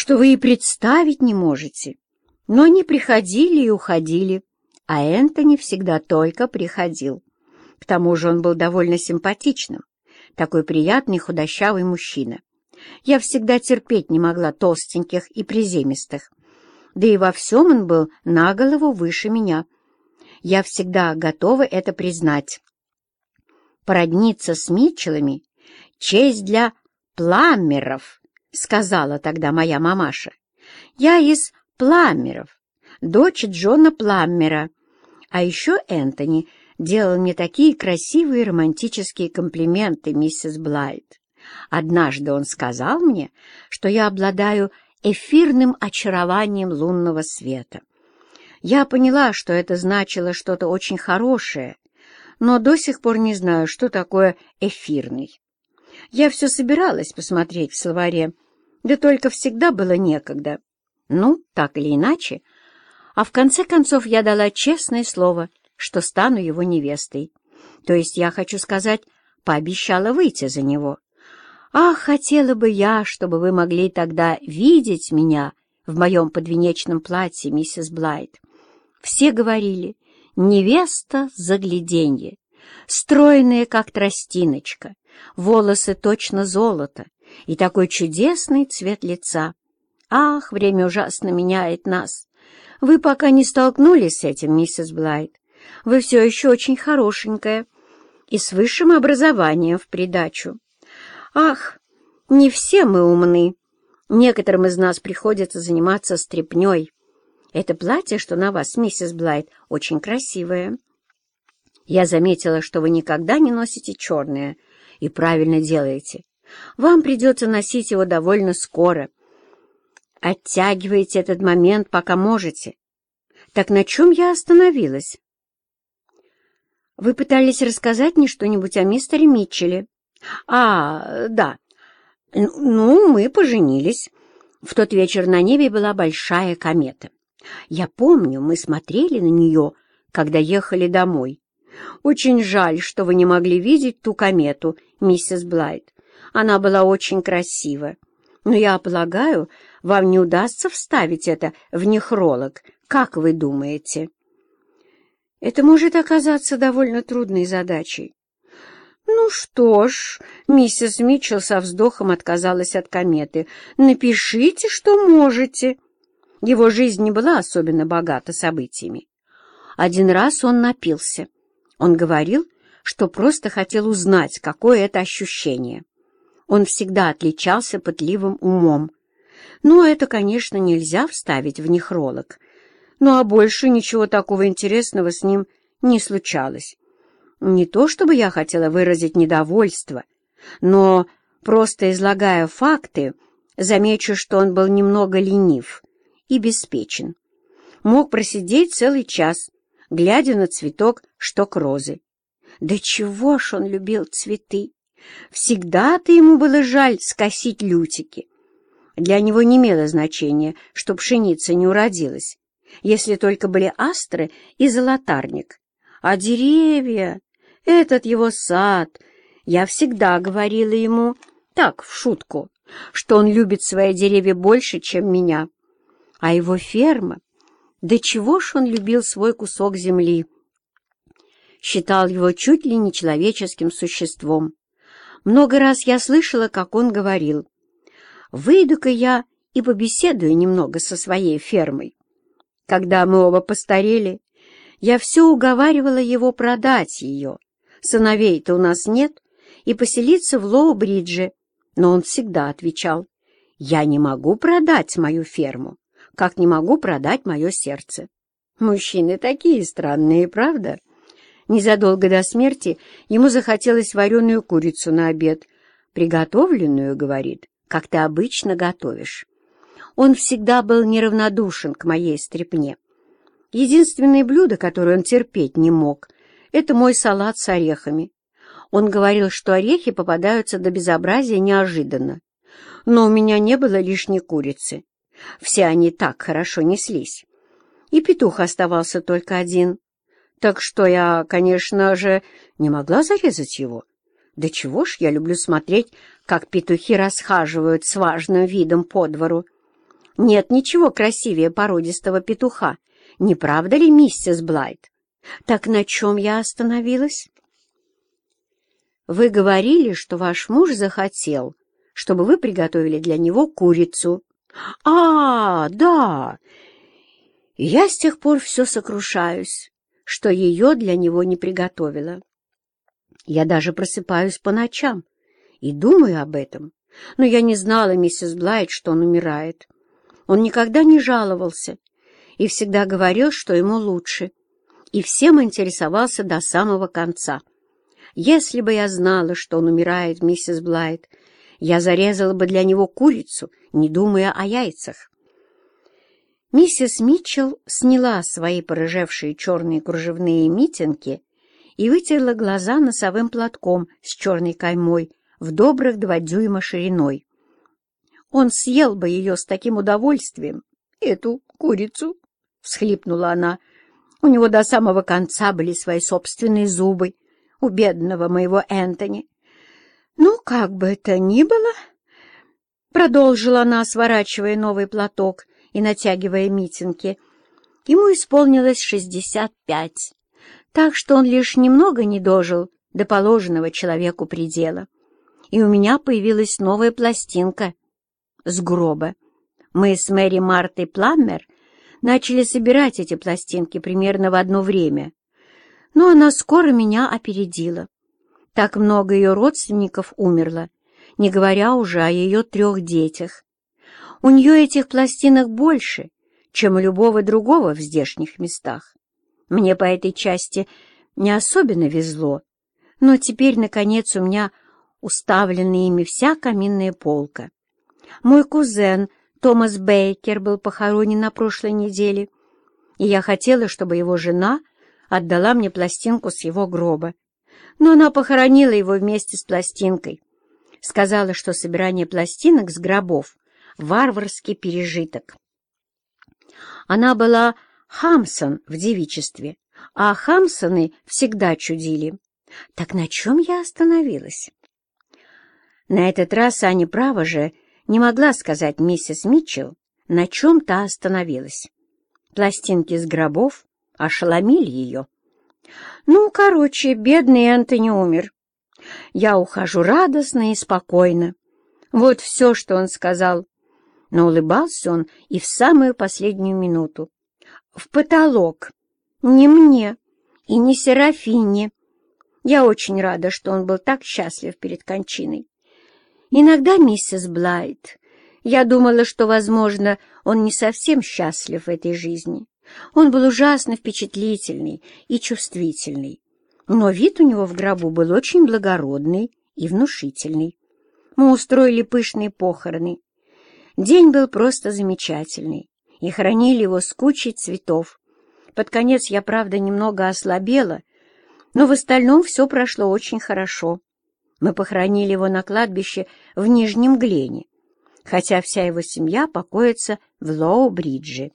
что вы и представить не можете. Но они приходили и уходили, а Энтони всегда только приходил. К тому же он был довольно симпатичным, такой приятный худощавый мужчина. Я всегда терпеть не могла толстеньких и приземистых. Да и во всем он был на голову выше меня. Я всегда готова это признать. Породниться с Митчеллами — честь для пламмеров, — сказала тогда моя мамаша. Я из пламмеров, дочь Джона Пламмера. А еще Энтони делал мне такие красивые романтические комплименты, миссис Блайт. Однажды он сказал мне, что я обладаю эфирным очарованием лунного света. Я поняла, что это значило что-то очень хорошее, но до сих пор не знаю, что такое эфирный. Я все собиралась посмотреть в словаре, да только всегда было некогда. Ну, так или иначе, а в конце концов я дала честное слово, что стану его невестой. То есть я хочу сказать, пообещала выйти за него. Ах, хотела бы я, чтобы вы могли тогда видеть меня в моем подвенечном платье, миссис Блайт. Все говорили, невеста загляденье, стройная, как тростиночка, волосы точно золото и такой чудесный цвет лица. Ах, время ужасно меняет нас. Вы пока не столкнулись с этим, миссис Блайт. Вы все еще очень хорошенькая и с высшим образованием в придачу. Ах, не все мы умны. Некоторым из нас приходится заниматься стряпнёй. Это платье, что на вас, миссис Блайт, очень красивое. Я заметила, что вы никогда не носите черное, и правильно делаете. Вам придется носить его довольно скоро. Оттягивайте этот момент, пока можете. Так на чем я остановилась? Вы пытались рассказать мне что-нибудь о мистере Митчелле? А, да. Ну, мы поженились. В тот вечер на небе была большая комета. Я помню, мы смотрели на нее, когда ехали домой. Очень жаль, что вы не могли видеть ту комету, миссис Блайт. Она была очень красива. Но я полагаю, вам не удастся вставить это в нехролог. Как вы думаете? Это может оказаться довольно трудной задачей. «Ну что ж», — миссис Митчелл со вздохом отказалась от кометы, — «напишите, что можете». Его жизнь не была особенно богата событиями. Один раз он напился. Он говорил, что просто хотел узнать, какое это ощущение. Он всегда отличался пытливым умом. Но это, конечно, нельзя вставить в нехролог. Ну а больше ничего такого интересного с ним не случалось. Не то чтобы я хотела выразить недовольство, но, просто излагая факты, замечу, что он был немного ленив и беспечен. Мог просидеть целый час, глядя на цветок шток розы. Да чего ж он любил цветы! Всегда-то ему было жаль скосить лютики. Для него не имело значения, что пшеница не уродилась, если только были астры и золотарник. А деревья... Этот его сад. Я всегда говорила ему, так, в шутку, что он любит свои деревья больше, чем меня. А его ферма... Да чего ж он любил свой кусок земли? Считал его чуть ли не человеческим существом. Много раз я слышала, как он говорил, «Выйду-ка я и побеседую немного со своей фермой». Когда мы оба постарели, я все уговаривала его продать ее, Сыновей-то у нас нет, и поселиться в Лоу-Бридже. Но он всегда отвечал, я не могу продать мою ферму, как не могу продать мое сердце. Мужчины такие странные, правда? Незадолго до смерти ему захотелось вареную курицу на обед. Приготовленную, говорит, как ты обычно готовишь. Он всегда был неравнодушен к моей стрепне. Единственное блюдо, которое он терпеть не мог — это мой салат с орехами. Он говорил, что орехи попадаются до безобразия неожиданно. Но у меня не было лишней курицы. Все они так хорошо неслись. И петух оставался только один. Так что я, конечно же, не могла зарезать его. Да чего ж я люблю смотреть, как петухи расхаживают с важным видом по двору. Нет ничего красивее породистого петуха. Не правда ли, миссис Блайт? Так на чем я остановилась? Вы говорили, что ваш муж захотел, чтобы вы приготовили для него курицу. А, да. Я с тех пор все сокрушаюсь, что ее для него не приготовила. Я даже просыпаюсь по ночам и думаю об этом, но я не знала, миссис Блайт, что он умирает. Он никогда не жаловался и всегда говорил, что ему лучше, и всем интересовался до самого конца. Если бы я знала, что он умирает, миссис Блайт, я зарезала бы для него курицу, не думая о яйцах. Миссис Митчелл сняла свои порыжевшие черные кружевные митинги и вытерла глаза носовым платком с черной каймой в добрых два дюйма шириной. Он съел бы ее с таким удовольствием, эту курицу, — всхлипнула она. У него до самого конца были свои собственные зубы, у бедного моего Энтони. Ну, как бы это ни было, — продолжила она, сворачивая новый платок и натягивая митинги, — ему исполнилось шестьдесят пять, так что он лишь немного не дожил до положенного человеку предела. И у меня появилась новая пластинка — с гроба. Мы с Мэри Мартой Пламмер начали собирать эти пластинки примерно в одно время, но она скоро меня опередила. Так много ее родственников умерло, не говоря уже о ее трех детях. У нее этих пластинок больше, чем у любого другого в здешних местах. Мне по этой части не особенно везло, но теперь, наконец, у меня уставлена ими вся каминная полка. Мой кузен Томас Бейкер был похоронен на прошлой неделе, и я хотела, чтобы его жена отдала мне пластинку с его гроба. Но она похоронила его вместе с пластинкой. Сказала, что собирание пластинок с гробов — варварский пережиток. Она была Хамсон в девичестве, а Хамсоны всегда чудили. Так на чем я остановилась? На этот раз Аня права же не могла сказать миссис Митчелл, на чем та остановилась. Пластинки с гробов ошеломили ее. Ну, короче, бедный Энтони умер. Я ухожу радостно и спокойно. Вот все, что он сказал. Но улыбался он и в самую последнюю минуту. В потолок. Не мне и не Серафине. Я очень рада, что он был так счастлив перед кончиной. Иногда, миссис Блайт, я думала, что, возможно, он не совсем счастлив в этой жизни. Он был ужасно впечатлительный и чувствительный, но вид у него в гробу был очень благородный и внушительный. Мы устроили пышные похороны. День был просто замечательный, и хранили его с кучей цветов. Под конец я, правда, немного ослабела, но в остальном все прошло очень хорошо. Мы похоронили его на кладбище в Нижнем Глене, хотя вся его семья покоится в Лоу-Бридже.